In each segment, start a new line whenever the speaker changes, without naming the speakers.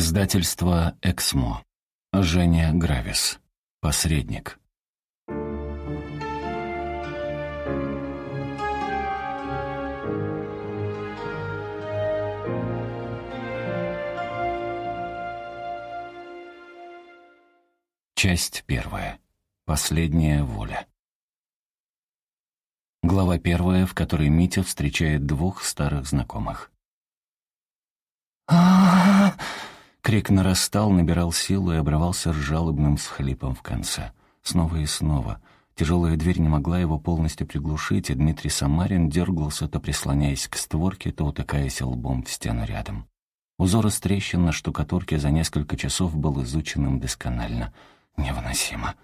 Издательство «Эксмо». Женя Гравис. Посредник. Часть первая. Последняя воля. Глава первая, в которой Митя встречает двух старых знакомых. а Крик нарастал, набирал силу и обрывался жалобным схлипом в конце. Снова и снова. Тяжелая дверь не могла его полностью приглушить, и Дмитрий Самарин дергался, то прислоняясь к створке, то утыкаясь лбом в стену рядом. Узор из трещин на штукатурке за несколько часов был изучен им досконально. Невыносимо.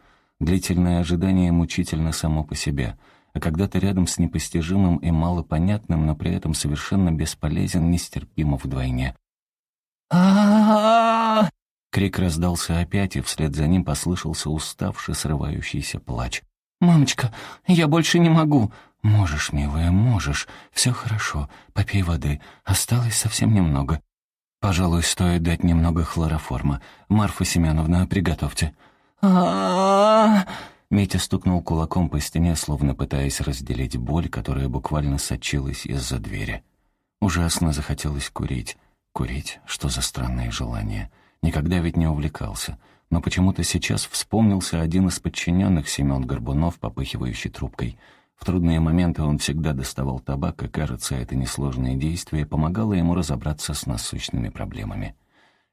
Длительное ожидание мучительно само по себе — а когда ты рядом с непостижимым и малопонятным, но при этом совершенно бесполезен, нестерпимо вдвойне а Крик раздался опять, и вслед за ним послышался уставший, срывающийся плач. «Мамочка, я больше не могу!» «Можешь, милая, можешь. Все хорошо. Попей воды. Осталось совсем немного. Пожалуй, стоит дать немного хлороформа. Марфа Семеновна, приготовьте». Митя стукнул кулаком по стене, словно пытаясь разделить боль, которая буквально сочилась из-за двери. Ужасно захотелось курить. Курить? Что за странное желание? Никогда ведь не увлекался. Но почему-то сейчас вспомнился один из подчиненных Семен Горбунов, попыхивающий трубкой. В трудные моменты он всегда доставал табак, и, кажется, это несложное действие помогало ему разобраться с насущными проблемами.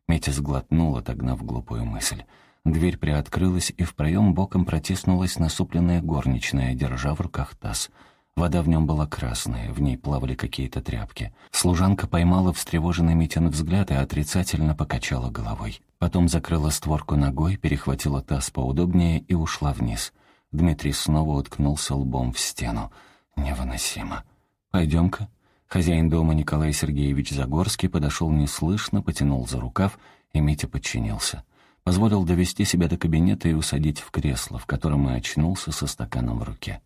Митя сглотнул, отогнав глупую мысль. Дверь приоткрылась, и в проем боком протиснулась насупленная горничная, держа в руках таз — Вода в нем была красная, в ней плавали какие-то тряпки. Служанка поймала встревоженный Митин взгляд и отрицательно покачала головой. Потом закрыла створку ногой, перехватила таз поудобнее и ушла вниз. Дмитрий снова уткнулся лбом в стену. Невыносимо. «Пойдем-ка». Хозяин дома Николай Сергеевич Загорский подошел неслышно, потянул за рукав, и Митя подчинился. Позволил довести себя до кабинета и усадить в кресло, в котором и очнулся со стаканом в руке.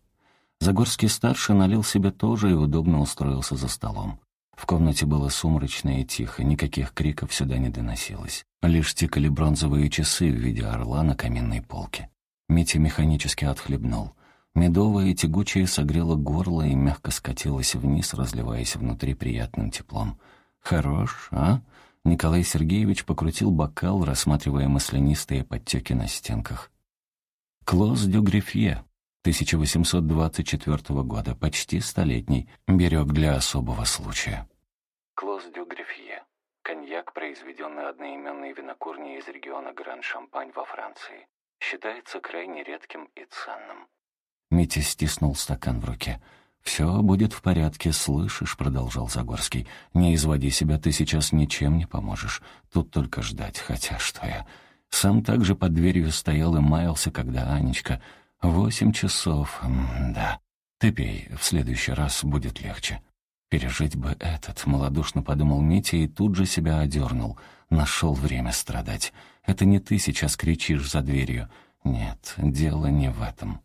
Загорский-старший налил себе тоже и удобно устроился за столом. В комнате было сумрачно и тихо, никаких криков сюда не доносилось. Лишь тикали бронзовые часы в виде орла на каменной полке. Митя механически отхлебнул. Медовое и тягучее согрело горло и мягко скатилось вниз, разливаясь внутри приятным теплом. «Хорош, а?» Николай Сергеевич покрутил бокал, рассматривая маслянистые подтеки на стенках. «Клоз дю грифье», 1824 года, почти столетний, берег для особого случая. Клос дю Грифье. Коньяк, произведенный одноименной винокурней из региона Гранд-Шампань во Франции. Считается крайне редким и ценным. Митя стиснул стакан в руке. «Все будет в порядке, слышишь?» — продолжал Загорский. «Не изводи себя, ты сейчас ничем не поможешь. Тут только ждать, хотя что я...» Сам также под дверью стоял и маялся, когда Анечка Восемь часов, да. Ты пей, в следующий раз будет легче. Пережить бы этот, малодушно подумал Митя и тут же себя одернул. Нашел время страдать. Это не ты сейчас кричишь за дверью. Нет, дело не в этом.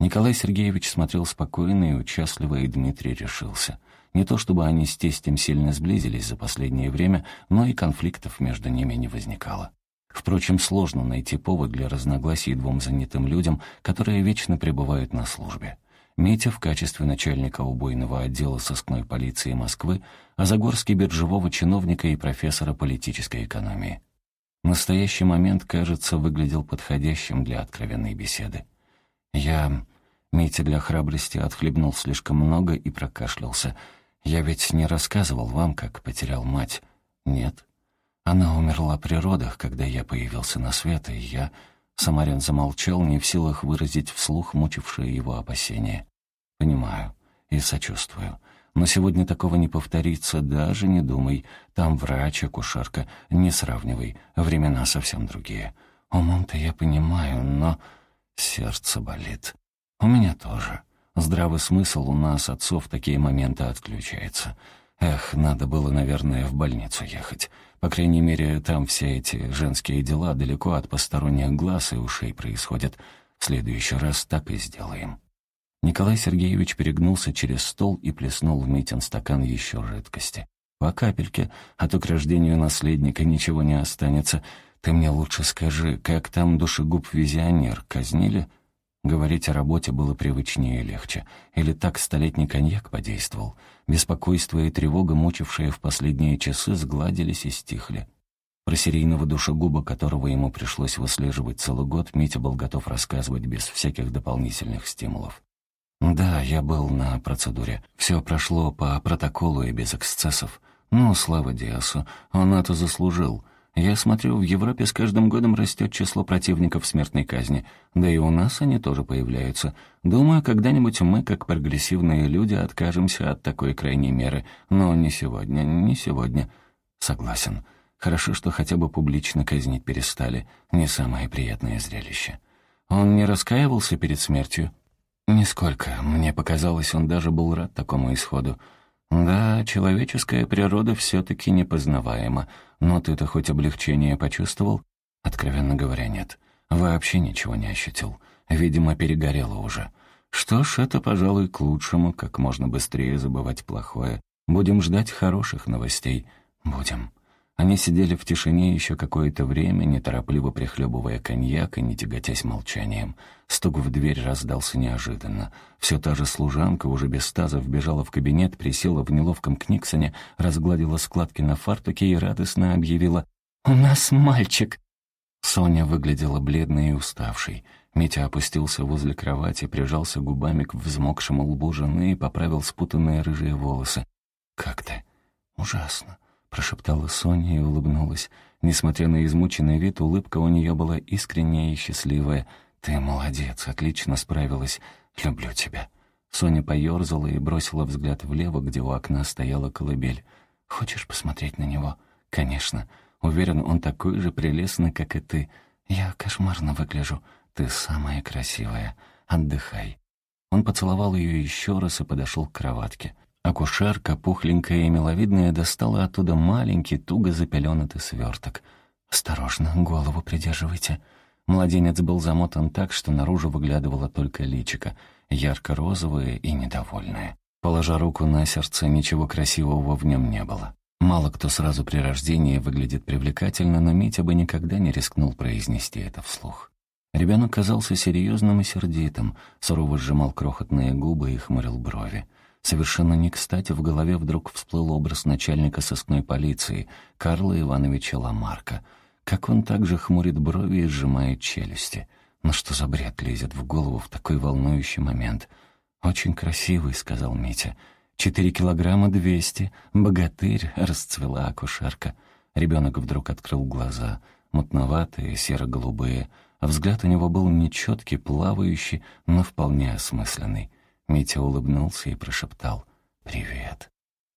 Николай Сергеевич смотрел спокойно и участливо, и Дмитрий решился. Не то чтобы они с тестем сильно сблизились за последнее время, но и конфликтов между ними не возникало. Впрочем, сложно найти повод для разногласий двум занятым людям, которые вечно пребывают на службе. Митя в качестве начальника убойного отдела сыскной полиции Москвы, а Загорский биржевого чиновника и профессора политической экономии. Настоящий момент, кажется, выглядел подходящим для откровенной беседы. Я... Митя для храбрости отхлебнул слишком много и прокашлялся. «Я ведь не рассказывал вам, как потерял мать». «Нет», она умерла при родах, когда я появился на свет, и я... Самарин замолчал, не в силах выразить вслух мучившие его опасения. «Понимаю и сочувствую. Но сегодня такого не повторится, даже не думай. Там врач, акушерка, не сравнивай. Времена совсем другие. Умом-то я понимаю, но сердце болит. У меня тоже. Здравый смысл у нас, отцов, такие моменты отключается. Эх, надо было, наверное, в больницу ехать. По крайней мере, там все эти женские дела далеко от посторонних глаз и ушей происходят. В следующий раз так и сделаем». Николай Сергеевич перегнулся через стол и плеснул в Митин стакан еще жидкости. По капельке, а то к рождению наследника ничего не останется. Ты мне лучше скажи, как там душегуб-визионер казнили?» Говорить о работе было привычнее и легче. Или так столетний коньяк подействовал. Беспокойство и тревога, мучившие в последние часы, сгладились и стихли. Про серийного душегуба, которого ему пришлось выслеживать целый год, Митя был готов рассказывать без всяких дополнительных стимулов. «Да, я был на процедуре. Все прошло по протоколу и без эксцессов. Ну, слава Диасу, он это заслужил. Я смотрю, в Европе с каждым годом растет число противников смертной казни. Да и у нас они тоже появляются. Думаю, когда-нибудь мы, как прогрессивные люди, откажемся от такой крайней меры. Но не сегодня, не сегодня. Согласен. Хорошо, что хотя бы публично казнить перестали. Не самое приятное зрелище. Он не раскаивался перед смертью? Нисколько. Мне показалось, он даже был рад такому исходу. Да, человеческая природа все-таки непознаваема. Но ты-то хоть облегчение почувствовал? Откровенно говоря, нет. Вообще ничего не ощутил. Видимо, перегорело уже. Что ж, это, пожалуй, к лучшему, как можно быстрее забывать плохое. Будем ждать хороших новостей. Будем. Они сидели в тишине еще какое-то время, неторопливо прихлебывая коньяк и не тяготясь молчанием. Стук в дверь раздался неожиданно. Все та же служанка, уже без таза, вбежала в кабинет, присела в неловком книгсоне, разгладила складки на фартуке и радостно объявила «У нас мальчик!». Соня выглядела бледной и уставшей. Митя опустился возле кровати, прижался губами к взмокшему лбу жены и поправил спутанные рыжие волосы. «Как ты?» «Ужасно прошептала Соня и улыбнулась. Несмотря на измученный вид, улыбка у нее была искренняя и счастливая. «Ты молодец, отлично справилась. Люблю тебя». Соня поерзала и бросила взгляд влево, где у окна стояла колыбель. «Хочешь посмотреть на него?» «Конечно. Уверен, он такой же прелестный, как и ты. Я кошмарно выгляжу. Ты самая красивая. Отдыхай». Он поцеловал ее еще раз и подошел к кроватке. Акушерка, пухленькая и миловидная, достала оттуда маленький, туго запеленатый сверток. «Осторожно, голову придерживайте». Младенец был замотан так, что наружу выглядывало только личико, ярко-розовое и недовольное. Положа руку на сердце, ничего красивого в нем не было. Мало кто сразу при рождении выглядит привлекательно, но Митя бы никогда не рискнул произнести это вслух. Ребенок казался серьезным и сердитым, сурово сжимал крохотные губы и хмурил брови. Совершенно не кстати в голове вдруг всплыл образ начальника сыскной полиции, Карла Ивановича Ламарка. Как он также хмурит брови и сжимает челюсти. Ну что за бред лезет в голову в такой волнующий момент? «Очень красивый», — сказал Митя. «Четыре килограмма двести. Богатырь», — расцвела акушерка. Ребенок вдруг открыл глаза, мутноватые, серо-голубые. Взгляд у него был нечеткий, плавающий, но вполне осмысленный. Митя улыбнулся и прошептал «Привет».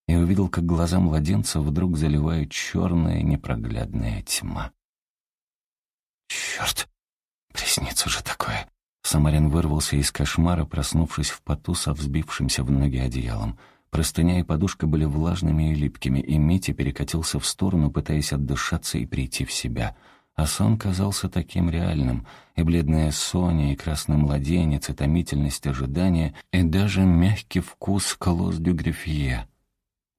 И увидел, как глаза младенца вдруг заливает черная непроглядная тьма. «Черт! Приснится же такое!» Самарин вырвался из кошмара, проснувшись в поту со взбившимся в ноги одеялом. Простыня и подушка были влажными и липкими, и Митя перекатился в сторону, пытаясь отдышаться и прийти в себя — а сон казался таким реальным, и бледная Соня, и красный младенец, и томительность ожидания, и даже мягкий вкус колос дю грифье.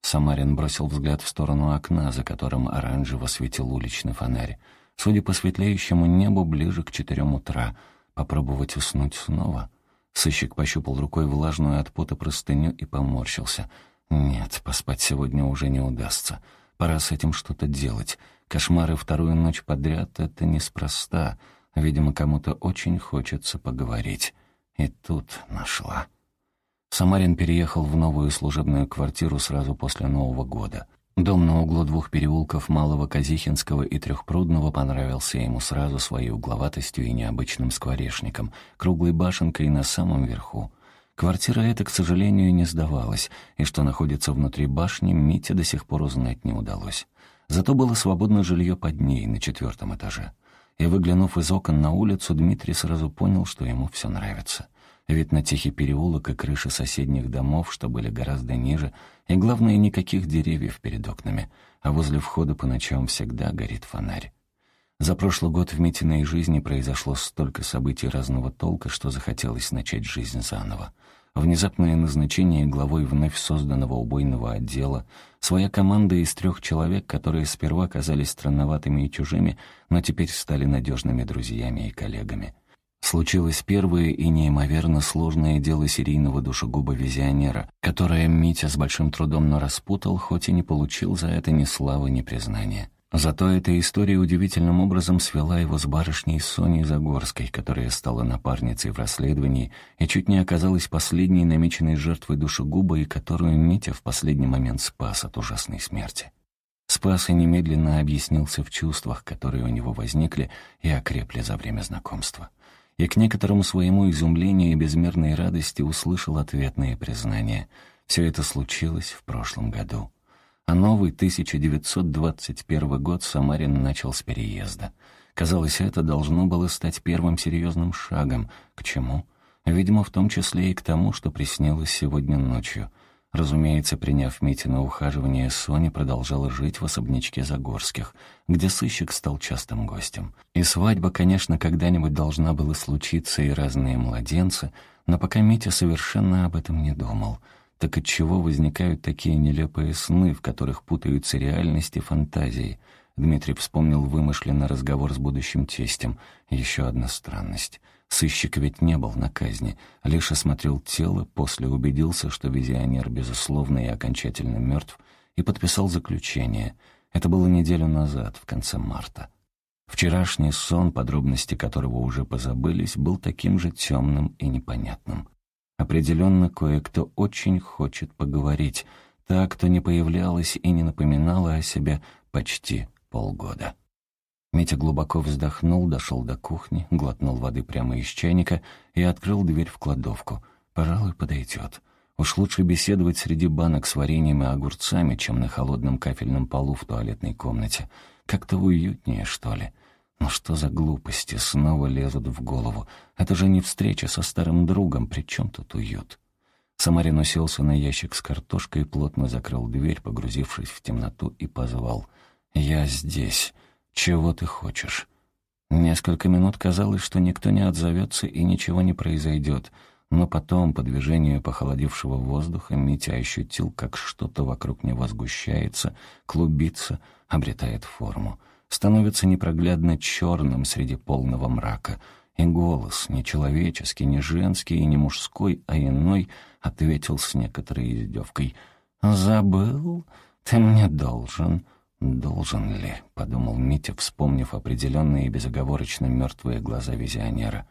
Самарин бросил взгляд в сторону окна, за которым оранжево светил уличный фонарь. Судя по светлеющему небу, ближе к четырем утра. Попробовать уснуть снова? Сыщик пощупал рукой влажную от пота простыню и поморщился. «Нет, поспать сегодня уже не удастся. Пора с этим что-то делать». Кошмары вторую ночь подряд — это неспроста. Видимо, кому-то очень хочется поговорить. И тут нашла. Самарин переехал в новую служебную квартиру сразу после Нового года. Дом на углу двух переулков Малого Казихинского и Трехпрудного понравился ему сразу своей угловатостью и необычным скворечником, круглой башенкой на самом верху. Квартира эта, к сожалению, не сдавалась, и что находится внутри башни, Мите до сих пор узнать не удалось. Зато было свободно жилье под ней, на четвертом этаже. И, выглянув из окон на улицу, Дмитрий сразу понял, что ему все нравится. Вид на тихий переулок и крыши соседних домов, что были гораздо ниже, и, главное, никаких деревьев перед окнами, а возле входа по ночам всегда горит фонарь. За прошлый год в Митиной жизни произошло столько событий разного толка, что захотелось начать жизнь заново. Внезапное назначение главой вновь созданного убойного отдела, своя команда из трех человек, которые сперва казались странноватыми и чужими, но теперь стали надежными друзьями и коллегами. Случилось первое и неимоверно сложное дело серийного душегуба-визионера, которое Митя с большим трудом но распутал, хоть и не получил за это ни славы, ни признания. Зато эта история удивительным образом свела его с барышней Соней Загорской, которая стала напарницей в расследовании и чуть не оказалась последней намеченной жертвой душегуба и которую Митя в последний момент спас от ужасной смерти. Спас и немедленно объяснился в чувствах, которые у него возникли и окрепли за время знакомства и к некоторому своему изумлению и безмерной радости услышал ответные признания. Все это случилось в прошлом году. А новый 1921 год Самарин начал с переезда. Казалось, это должно было стать первым серьезным шагом. К чему? Видимо, в том числе и к тому, что приснилось сегодня ночью — Разумеется, приняв Мити на ухаживание, Соня продолжала жить в особнячке Загорских, где сыщик стал частым гостем. И свадьба, конечно, когда-нибудь должна была случиться, и разные младенцы, но пока Митя совершенно об этом не думал. Так отчего возникают такие нелепые сны, в которых путаются реальность и фантазии? Дмитрий вспомнил вымышленный разговор с будущим тестем. Еще одна странность — Сыщик ведь не был на казни, лишь осмотрел тело, после убедился, что визионер, безусловно, и окончательно мертв, и подписал заключение. Это было неделю назад, в конце марта. Вчерашний сон, подробности которого уже позабылись, был таким же темным и непонятным. Определенно, кое-кто очень хочет поговорить, та, кто не появлялась и не напоминала о себе почти полгода. Митя глубоко вздохнул, дошел до кухни, глотнул воды прямо из чайника и открыл дверь в кладовку. Пожалуй, подойдет. Уж лучше беседовать среди банок с вареньем и огурцами, чем на холодном кафельном полу в туалетной комнате. Как-то уютнее, что ли. Но что за глупости снова лезут в голову? Это же не встреча со старым другом, при чем тут уют? Самарин уселся на ящик с картошкой и плотно закрыл дверь, погрузившись в темноту, и позвал. «Я здесь». «Чего ты хочешь?» Несколько минут казалось, что никто не отзовется и ничего не произойдет, но потом, по движению похолодевшего воздуха, Митя ощутил, как что-то вокруг него сгущается, клубится, обретает форму, становится непроглядно черным среди полного мрака, и голос, не человеческий, не женский и не мужской, а иной, ответил с некоторой издевкой. «Забыл? Ты мне должен». «Должен ли?» — подумал Митя, вспомнив определенные и безоговорочно мертвые глаза визионера.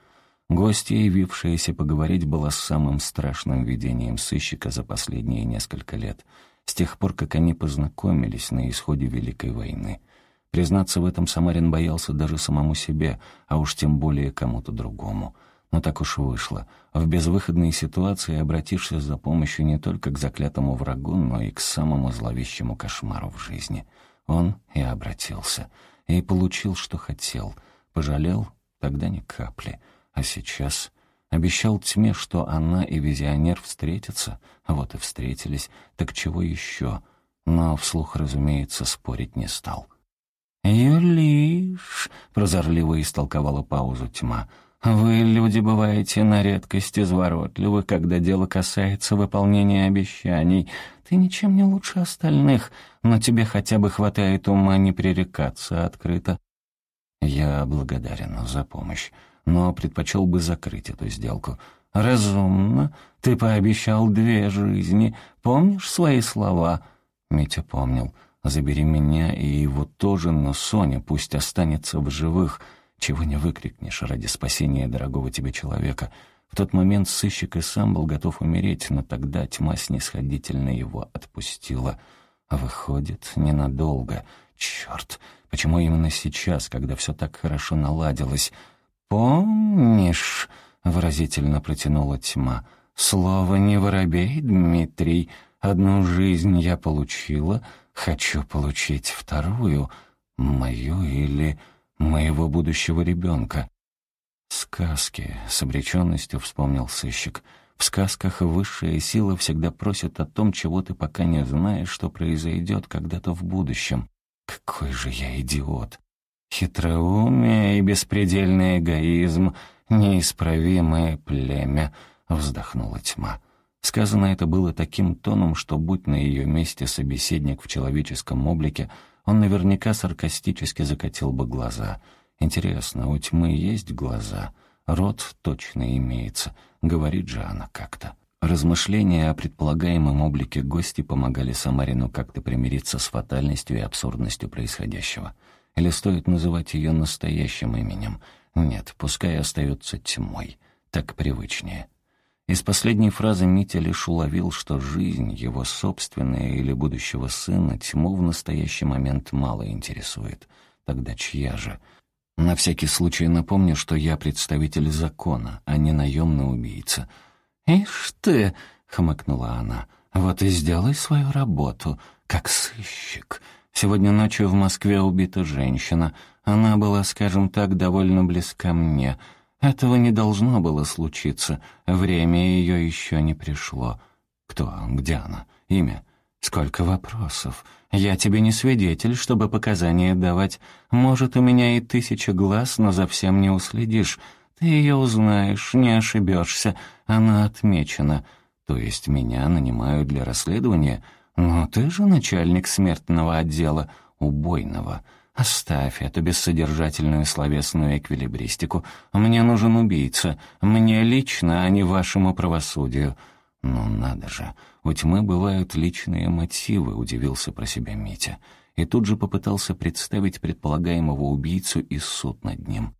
Гостья, явившаяся поговорить, была самым страшным видением сыщика за последние несколько лет, с тех пор, как они познакомились на исходе Великой войны. Признаться в этом Самарин боялся даже самому себе, а уж тем более кому-то другому. Но так уж вышло. В безвыходной ситуации обратишься за помощью не только к заклятому врагу, но и к самому зловещему кошмару в жизни — он и обратился. И получил, что хотел. Пожалел? Тогда ни капли. А сейчас... Обещал тьме, что она и визионер встретятся. Вот и встретились. Так чего еще? Но вслух, разумеется, спорить не стал. «Юлиш!» — прозорливо истолковала паузу тьма. «Вы, люди, бываете на редкость изворотливы, когда дело касается выполнения обещаний. Ты ничем не лучше остальных, но тебе хотя бы хватает ума не пререкаться открыто. Я благодарен за помощь, но предпочел бы закрыть эту сделку. Разумно. Ты пообещал две жизни. Помнишь свои слова? Митя помнил. Забери меня и его тоже, но Соня пусть останется в живых. Чего не выкрикнешь ради спасения дорогого тебе человека — в тот момент сыщик и сам был готов умереть, но тогда тьма снисходительно его отпустила. Выходит, ненадолго. Черт, почему именно сейчас, когда все так хорошо наладилось? «Помнишь?» — выразительно протянула тьма. «Слово не воробей, Дмитрий. Одну жизнь я получила, хочу получить вторую, мою или моего будущего ребенка. «Сказки», — с обреченностью вспомнил сыщик. «В сказках высшая сила всегда просит о том, чего ты пока не знаешь, что произойдет когда-то в будущем. Какой же я идиот! Хитроумие и беспредельный эгоизм, неисправимое племя», — вздохнула тьма. Сказано это было таким тоном, что, будь на ее месте собеседник в человеческом облике, он наверняка саркастически закатил бы глаза. Интересно, у тьмы есть глаза? Рот точно имеется. Говорит же она как-то. Размышления о предполагаемом облике гости помогали Самарину как-то примириться с фатальностью и абсурдностью происходящего. Или стоит называть ее настоящим именем? Нет, пускай остается тьмой. Так привычнее. Из последней фразы Митя лишь уловил, что жизнь его собственная или будущего сына тьму в настоящий момент мало интересует. Тогда чья же? На всякий случай напомню, что я представитель закона, а не наемный убийца. «Ишь ты!» — хмыкнула она. «Вот и сделай свою работу, как сыщик. Сегодня ночью в Москве убита женщина. Она была, скажем так, довольно близка мне». Этого не должно было случиться. Время ее еще не пришло. Кто? Где она? Имя? Сколько вопросов. Я тебе не свидетель, чтобы показания давать. Может, у меня и тысяча глаз, но за всем не уследишь. Ты ее узнаешь, не ошибешься. Она отмечена. То есть меня нанимают для расследования? Но ты же начальник смертного отдела, убойного. «Оставь эту бессодержательную словесную эквилибристику. Мне нужен убийца. Мне лично, а не вашему правосудию». «Ну надо же, у тьмы бывают личные мотивы», — удивился про себя Митя. И тут же попытался представить предполагаемого убийцу и суд над ним.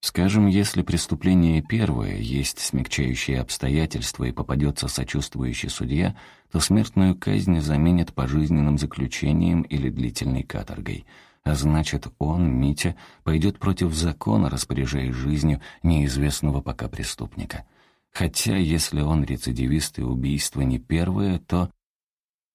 Скажем, если преступление первое, есть смягчающие обстоятельства и попадется сочувствующий судья, то смертную казнь заменят пожизненным заключением или длительной каторгой — а значит, он, Митя, пойдет против закона, распоряжаясь жизнью неизвестного пока преступника. Хотя, если он рецидивист и убийство не первое, то...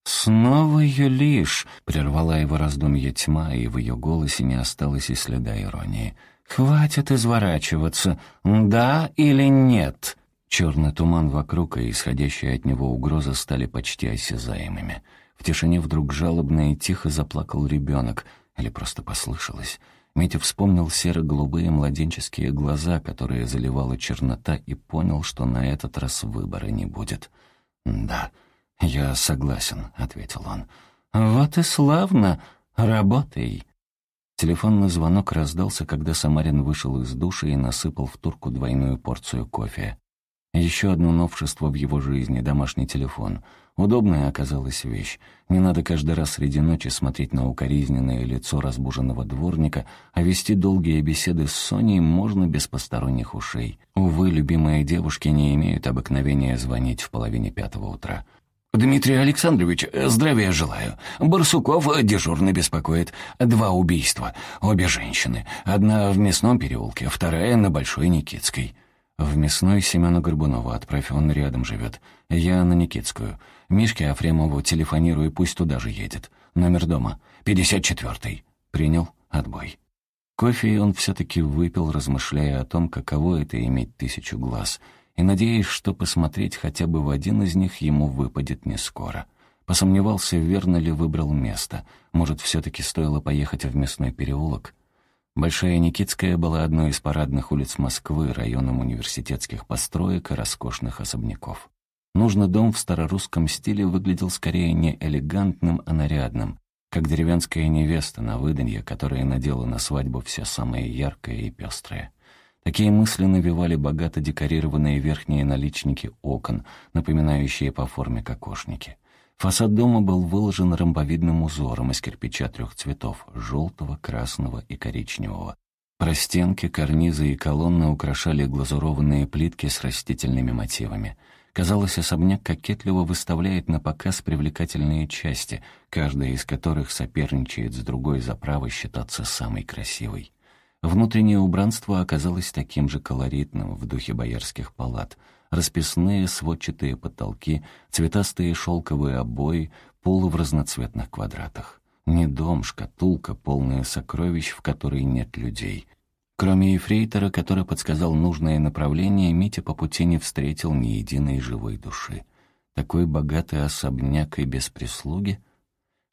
«Снова Юлиш!» — прервала его раздумье тьма, и в ее голосе не осталось и следа иронии. «Хватит изворачиваться. Да или нет?» Черный туман вокруг и исходящая от него угроза стали почти осязаемыми. В тишине вдруг жалобно и тихо заплакал ребенок — или просто послышалось? Митя вспомнил серо-голубые младенческие глаза, которые заливала чернота, и понял, что на этот раз выбора не будет. «Да, я согласен», — ответил он. «Вот и славно! Работай!» Телефонный звонок раздался, когда Самарин вышел из души и насыпал в турку двойную порцию кофе. Еще одно новшество в его жизни — домашний телефон — Удобная оказалась вещь. Не надо каждый раз среди ночи смотреть на укоризненное лицо разбуженного дворника, а вести долгие беседы с Соней можно без посторонних ушей. Увы, любимые девушки не имеют обыкновения звонить в половине пятого утра. «Дмитрий Александрович, здравия желаю. Барсуков дежурно беспокоит. Два убийства. Обе женщины. Одна в Мясном переулке, вторая на Большой Никитской». «В Мясной Семена Горбунова отправь, он рядом живет. Я на Никитскую. Мишке Афремову телефонирую, пусть туда же едет. Номер дома. 54-й. Принял. Отбой. Кофе он все-таки выпил, размышляя о том, каково это иметь тысячу глаз, и надеясь, что посмотреть хотя бы в один из них ему выпадет не скоро. Посомневался, верно ли выбрал место. Может, все-таки стоило поехать в мясной переулок? Большая Никитская была одной из парадных улиц Москвы, районом университетских построек и роскошных особняков. Нужный дом в старорусском стиле выглядел скорее не элегантным, а нарядным, как деревенская невеста на выданье, которая надела на свадьбу все самое яркое и пестрое. Такие мысли навевали богато декорированные верхние наличники окон, напоминающие по форме кокошники. Фасад дома был выложен ромбовидным узором из кирпича трех цветов — желтого, красного и коричневого. Простенки, карнизы и колонны украшали глазурованные плитки с растительными мотивами — Казалось, особняк кокетливо выставляет на показ привлекательные части, каждая из которых соперничает с другой за право считаться самой красивой. Внутреннее убранство оказалось таким же колоритным в духе боярских палат. Расписные сводчатые потолки, цветастые шелковые обои, полы в разноцветных квадратах. Не дом, шкатулка, полная сокровищ, в которой нет людей — Кроме эфрейтора, который подсказал нужное направление, Митя по пути не встретил ни единой живой души. Такой богатый особняк и без прислуги.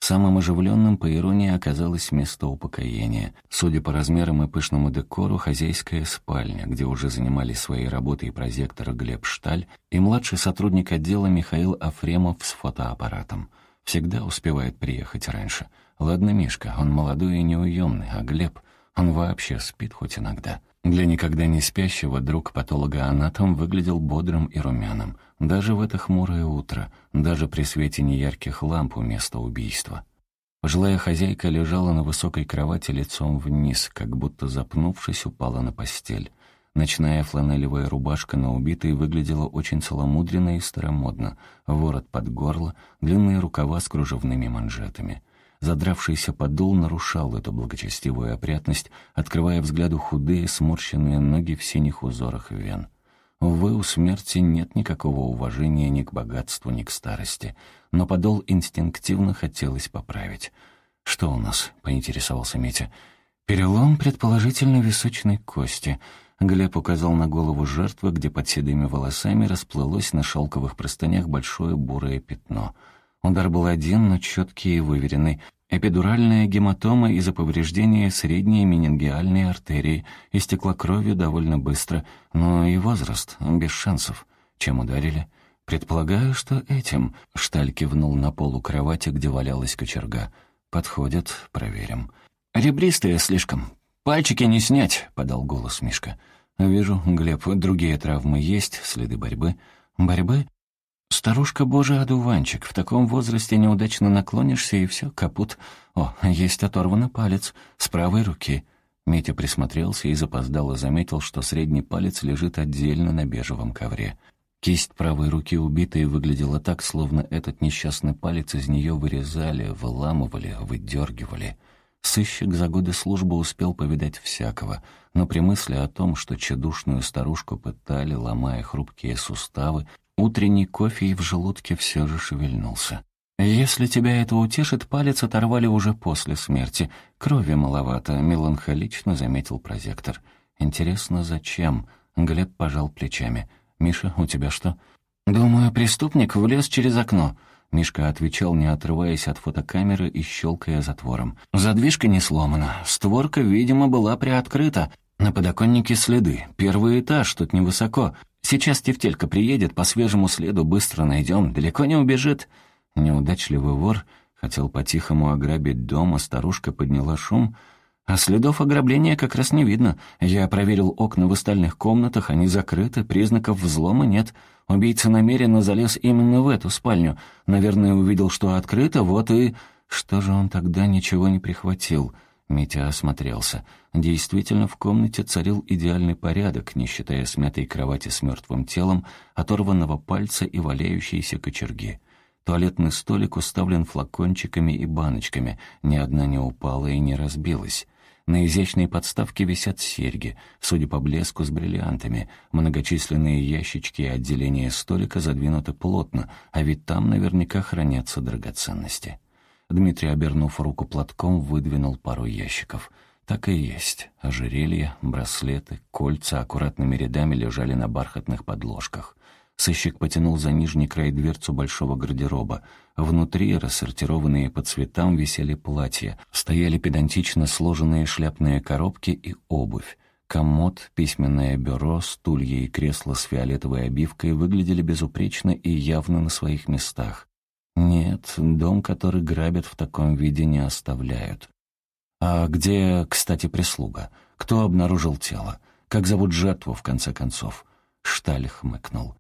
Самым оживленным, по иронии, оказалось место упокоения. Судя по размерам и пышному декору, хозяйская спальня, где уже занимались своей работой прозектор Глеб Шталь и младший сотрудник отдела Михаил Афремов с фотоаппаратом. Всегда успевает приехать раньше. Ладно, Мишка, он молодой и неуемный, а Глеб, он вообще спит хоть иногда. Для никогда не спящего друг патолога-анатом выглядел бодрым и румяным. Даже в это хмурое утро, даже при свете неярких ламп у места убийства. Пожилая хозяйка лежала на высокой кровати лицом вниз, как будто запнувшись, упала на постель. Ночная фланелевая рубашка на убитой выглядела очень целомудренно и старомодно. Ворот под горло, длинные рукава с кружевными манжетами — Задравшийся подол нарушал эту благочестивую опрятность, открывая взгляду худые, сморщенные ноги в синих узорах вен. Увы, у смерти нет никакого уважения ни к богатству, ни к старости. Но подол инстинктивно хотелось поправить. «Что у нас?» — поинтересовался Митя. «Перелом, предположительно, височной кости». Глеб указал на голову жертвы, где под седыми волосами расплылось на шелковых простынях большое бурое пятно — Удар был один, но четкий и выверенный. Эпидуральная гематома из-за повреждения средней менингиальной артерии. Истекла кровью довольно быстро, но и возраст, без шансов. Чем ударили? «Предполагаю, что этим», — Шталь кивнул на полу кровати, где валялась кочерга. «Подходит, проверим». «Ребристые слишком. Пальчики не снять», — подал голос Мишка. «Вижу, Глеб, другие травмы есть, следы борьбы». «Борьбы?» «Старушка божий одуванчик, в таком возрасте неудачно наклонишься, и все, капут. О, есть оторванный палец, с правой руки». Митя присмотрелся и запоздало заметил, что средний палец лежит отдельно на бежевом ковре. Кисть правой руки убитой выглядела так, словно этот несчастный палец из нее вырезали, выламывали, выдергивали. Сыщик за годы службы успел повидать всякого, но при мысли о том, что чедушную старушку пытали, ломая хрупкие суставы, Утренний кофе и в желудке все же шевельнулся. «Если тебя это утешит, палец оторвали уже после смерти. Крови маловато», — меланхолично заметил прозектор. «Интересно, зачем?» — Глеб пожал плечами. «Миша, у тебя что?» «Думаю, преступник влез через окно». Мишка отвечал, не отрываясь от фотокамеры и щелкая затвором. «Задвижка не сломана. Створка, видимо, была приоткрыта. На подоконнике следы. Первый этаж, тут невысоко. Сейчас Тефтелька приедет, по свежему следу быстро найдем, далеко не убежит». Неудачливый вор хотел по-тихому ограбить дом, а старушка подняла шум. А следов ограбления как раз не видно. Я проверил окна в остальных комнатах, они закрыты, признаков взлома нет. Убийца намеренно залез именно в эту спальню. Наверное, увидел, что открыто, вот и... Что же он тогда ничего не прихватил?» Митя осмотрелся. Действительно, в комнате царил идеальный порядок, не считая смятой кровати с мертвым телом, оторванного пальца и валяющейся кочерги. Туалетный столик уставлен флакончиками и баночками, ни одна не упала и не разбилась. На изящной подставке висят серьги, судя по блеску, с бриллиантами. Многочисленные ящички и отделения столика задвинуты плотно, а ведь там наверняка хранятся драгоценности. Дмитрий, обернув руку платком, выдвинул пару ящиков. Так и есть. Ожерелья, браслеты, кольца аккуратными рядами лежали на бархатных подложках. Сыщик потянул за нижний край дверцу большого гардероба. Внутри, рассортированные по цветам, висели платья, стояли педантично сложенные шляпные коробки и обувь. Комод, письменное бюро, стулья и кресло с фиолетовой обивкой выглядели безупречно и явно на своих местах. Нет, дом, который грабят в таком виде, не оставляют. А где, кстати, прислуга? Кто обнаружил тело? Как зовут жертву, в конце концов? Шталь хмыкнул.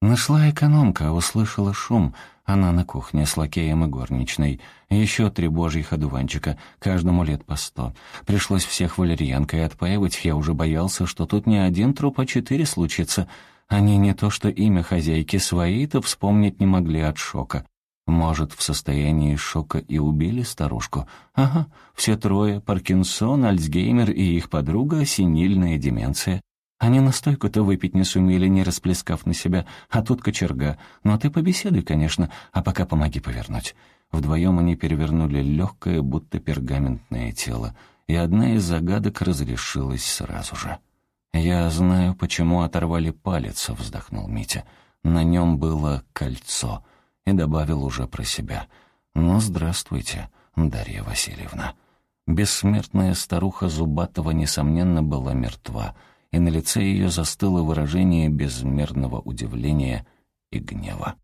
Нашла экономка, услышала шум. Она на кухне с лакеем и горничной. Еще три божьих одуванчика, каждому лет по сто. Пришлось всех валерьянкой отпаивать, я уже боялся, что тут не один труп, а четыре случится. Они не то что имя хозяйки свои-то вспомнить не могли от шока. Может, в состоянии шока и убили старушку? Ага, все трое — Паркинсон, Альцгеймер и их подруга — синильная деменция. Они настойку-то выпить не сумели, не расплескав на себя, а тут кочерга. Ну а ты побеседуй, конечно, а пока помоги повернуть. Вдвоем они перевернули легкое, будто пергаментное тело, и одна из загадок разрешилась сразу же. «Я знаю, почему оторвали палец», — вздохнул Митя. «На нем было кольцо» и добавил уже про себя. «Ну, здравствуйте, Дарья Васильевна». Бессмертная старуха Зубатова, несомненно, была мертва, и на лице ее застыло выражение безмерного удивления и гнева.